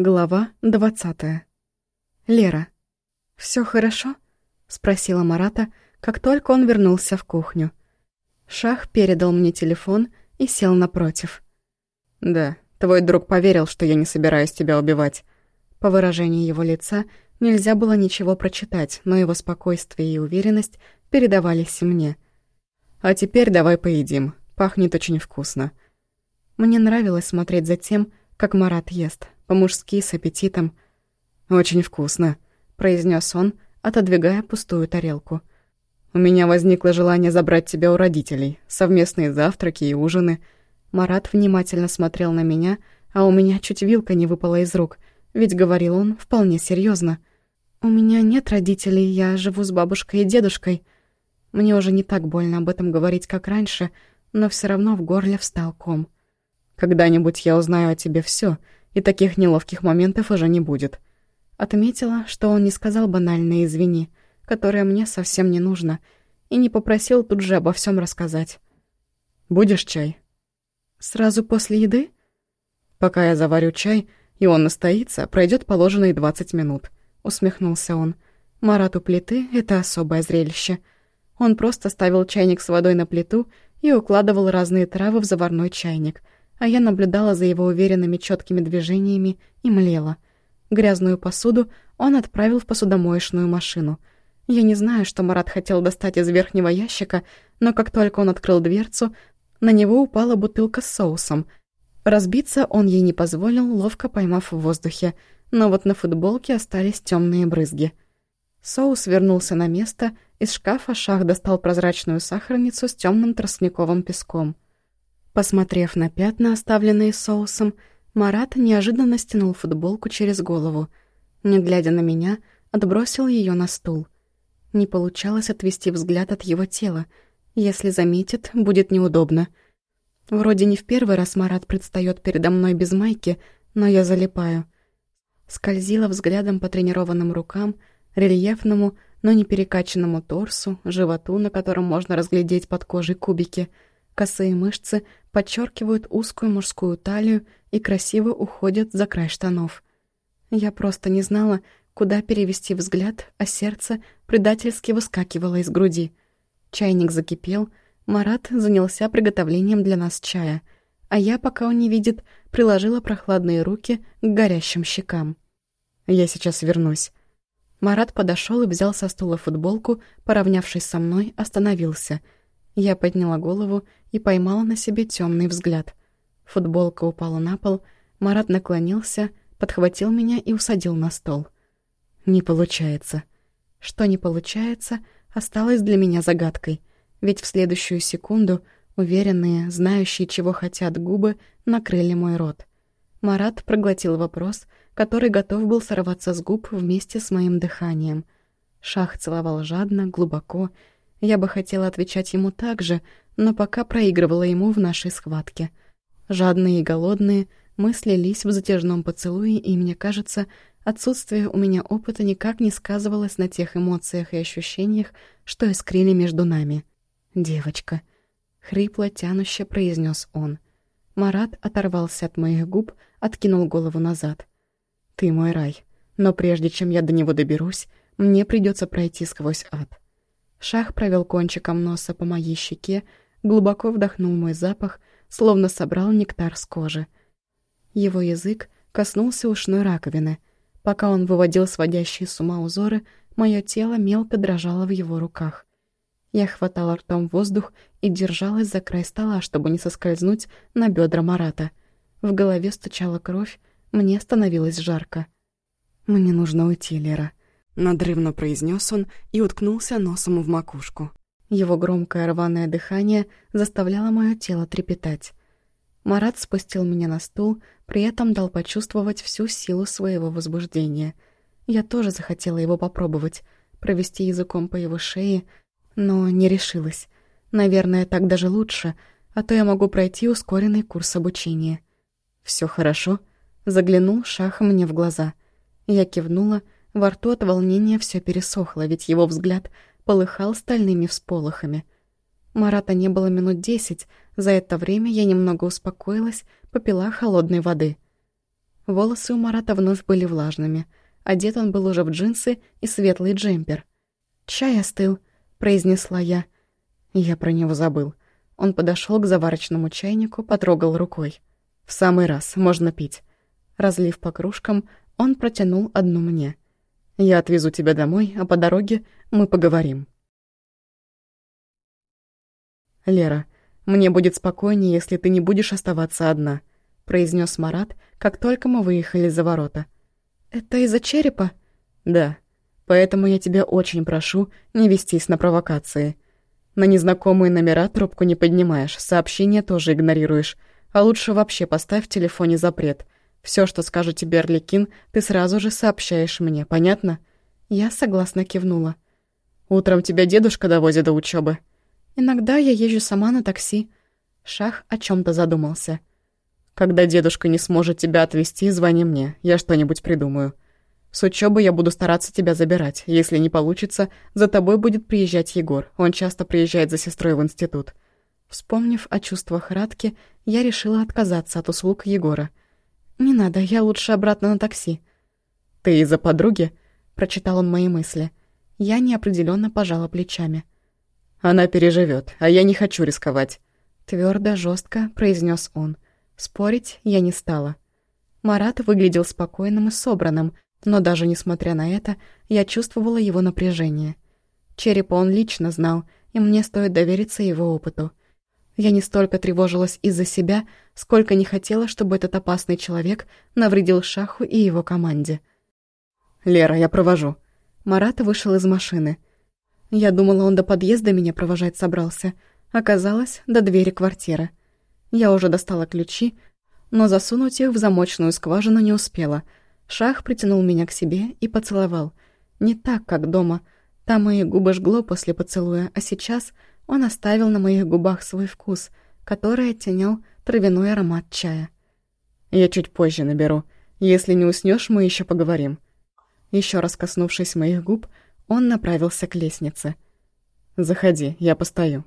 Глава двадцатая. Лера. «Всё хорошо?» — спросила Марата, как только он вернулся в кухню. Шах передал мне телефон и сел напротив. «Да, твой друг поверил, что я не собираюсь тебя убивать». По выражению его лица нельзя было ничего прочитать, но его спокойствие и уверенность передавались мне. «А теперь давай поедим. Пахнет очень вкусно». Мне нравилось смотреть за тем, как Марат ест, по-мужски, с аппетитом. «Очень вкусно», — произнес он, отодвигая пустую тарелку. «У меня возникло желание забрать тебя у родителей. Совместные завтраки и ужины». Марат внимательно смотрел на меня, а у меня чуть вилка не выпала из рук, ведь говорил он вполне серьезно. «У меня нет родителей, я живу с бабушкой и дедушкой». Мне уже не так больно об этом говорить, как раньше, но все равно в горле встал ком. Когда-нибудь я узнаю о тебе все, и таких неловких моментов уже не будет». Отметила, что он не сказал банальные «извини», которое мне совсем не нужно, и не попросил тут же обо всем рассказать. «Будешь чай?» «Сразу после еды?» «Пока я заварю чай, и он настоится, пройдет положенные двадцать минут», — усмехнулся он. «Марат у плиты — это особое зрелище». Он просто ставил чайник с водой на плиту и укладывал разные травы в заварной чайник — а я наблюдала за его уверенными четкими движениями и млела. Грязную посуду он отправил в посудомоечную машину. Я не знаю, что Марат хотел достать из верхнего ящика, но как только он открыл дверцу, на него упала бутылка с соусом. Разбиться он ей не позволил, ловко поймав в воздухе, но вот на футболке остались темные брызги. Соус вернулся на место, из шкафа Шах достал прозрачную сахарницу с темным тростниковым песком — Посмотрев на пятна, оставленные соусом, Марат неожиданно стянул футболку через голову. Не глядя на меня, отбросил ее на стул. Не получалось отвести взгляд от его тела. Если заметит, будет неудобно. Вроде не в первый раз Марат предстает передо мной без майки, но я залипаю. Скользила взглядом по тренированным рукам, рельефному, но не перекачанному торсу, животу, на котором можно разглядеть под кожей кубики — Косые мышцы подчеркивают узкую мужскую талию и красиво уходят за край штанов. Я просто не знала, куда перевести взгляд, а сердце предательски выскакивало из груди. Чайник закипел, Марат занялся приготовлением для нас чая, а я, пока он не видит, приложила прохладные руки к горящим щекам. «Я сейчас вернусь». Марат подошел и взял со стула футболку, поравнявшись со мной, остановился — я подняла голову и поймала на себе темный взгляд. Футболка упала на пол, Марат наклонился, подхватил меня и усадил на стол. Не получается. Что не получается, осталось для меня загадкой, ведь в следующую секунду уверенные, знающие, чего хотят губы, накрыли мой рот. Марат проглотил вопрос, который готов был сорваться с губ вместе с моим дыханием. Шах целовал жадно, глубоко, я бы хотела отвечать ему так же, но пока проигрывала ему в нашей схватке. Жадные и голодные, мы слились в затяжном поцелуе, и, мне кажется, отсутствие у меня опыта никак не сказывалось на тех эмоциях и ощущениях, что искрили между нами. «Девочка», — хрипло тянуще произнес он. Марат оторвался от моих губ, откинул голову назад. «Ты мой рай, но прежде чем я до него доберусь, мне придется пройти сквозь ад». Шах провел кончиком носа по моей щеке, глубоко вдохнул мой запах, словно собрал нектар с кожи. Его язык коснулся ушной раковины. Пока он выводил сводящие с ума узоры, мое тело мелко дрожало в его руках. Я хватала ртом воздух и держалась за край стола, чтобы не соскользнуть на бедра Марата. В голове стучала кровь, мне становилось жарко. «Мне нужно уйти, Лера», Надрывно произнес он и уткнулся носом в макушку. Его громкое рваное дыхание заставляло мое тело трепетать. Марат спустил меня на стул, при этом дал почувствовать всю силу своего возбуждения. Я тоже захотела его попробовать, провести языком по его шее, но не решилась. Наверное, так даже лучше, а то я могу пройти ускоренный курс обучения. Все хорошо?» — заглянул Шах мне в глаза. Я кивнула — во рту от волнения все пересохло, ведь его взгляд полыхал стальными всполохами. Марата не было минут десять, за это время я немного успокоилась, попила холодной воды. Волосы у Марата вновь были влажными. Одет он был уже в джинсы и светлый джемпер. «Чай остыл», — произнесла я. Я про него забыл. Он подошел к заварочному чайнику, потрогал рукой. «В самый раз, можно пить». Разлив по кружкам, он протянул одну мне. «Я отвезу тебя домой, а по дороге мы поговорим». «Лера, мне будет спокойнее, если ты не будешь оставаться одна», произнес Марат, как только мы выехали за ворота. «Это из-за черепа?» «Да. Поэтому я тебя очень прошу не вестись на провокации. На незнакомые номера трубку не поднимаешь, сообщения тоже игнорируешь. А лучше вообще поставь в телефоне запрет. Все, что скажет тебе Орликин, ты сразу же сообщаешь мне, понятно?» Я согласно кивнула. «Утром тебя дедушка довозит до учебы. Иногда я езжу сама на такси. Шах о чем то задумался. Когда дедушка не сможет тебя отвезти, звони мне, я что-нибудь придумаю. С учебы я буду стараться тебя забирать. Если не получится, за тобой будет приезжать Егор. Он часто приезжает за сестрой в институт. Вспомнив о чувствах Радки, я решила отказаться от услуг Егора. «Не надо, я лучше обратно на такси». «Ты из-за подруги?» – прочитал он мои мысли. Я неопределенно пожала плечами. Она переживет, а я не хочу рисковать. Твердо, жестко произнес он. Спорить я не стала. Марат выглядел спокойным и собранным, но даже несмотря на это, я чувствовала его напряжение. Черепа он лично знал, и мне стоит довериться его опыту. Я не столько тревожилась из-за себя, сколько не хотела, чтобы этот опасный человек навредил Шаху и его команде. «Лера, я провожу». Марат вышел из машины. Я думала, он до подъезда меня провожать собрался. Оказалось, до двери квартиры. Я уже достала ключи, но засунуть их в замочную скважину не успела. Шах притянул меня к себе и поцеловал. Не так, как дома. Там мои губы жгло после поцелуя, а сейчас он оставил на моих губах свой вкус, который оттенял травяной аромат чая. «Я чуть позже наберу. Если не уснешь, мы еще поговорим». Еще раз коснувшись моих губ, он направился к лестнице. «Заходи, я постою».